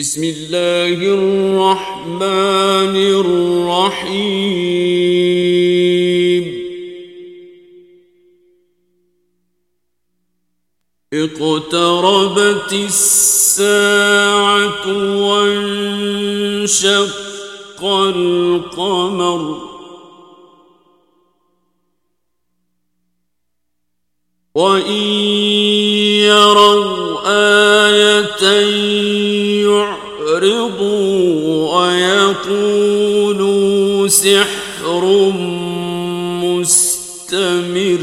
بسم اللہ الرحمن الرحیم اقتربت الساعة وانشق القمر. وإن يروا آية يعرضوا ويقولوا سحر مستمر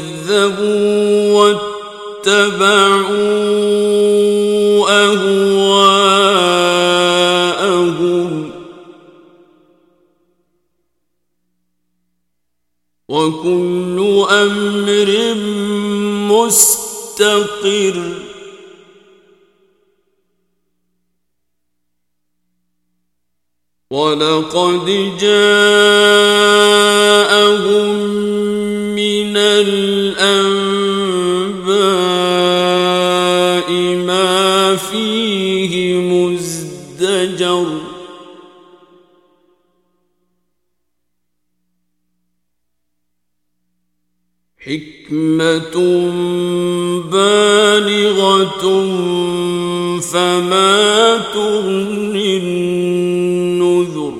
وكذبوا واتبعوا وكل أمر مستقر ولقد جاءهم من الأنباء ما فيه مزدجر حكمة بالغة فما تغني النذر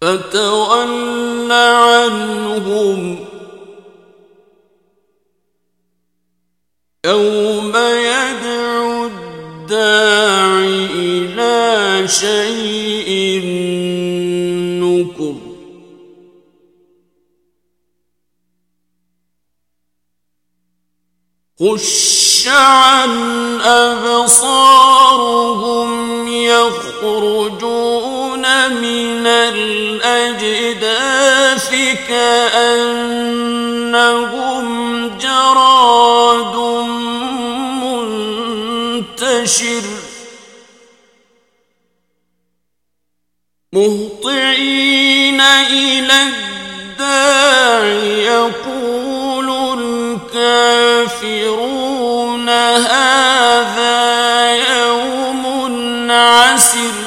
فتول عنهم يوم يدعو الداعي إلى شيء خش عن أبصارهم يخرجون من الأجداث كأنهم جراد منتشر مهطعين إلى الداع يقول يستنفرون هذا يوم عسر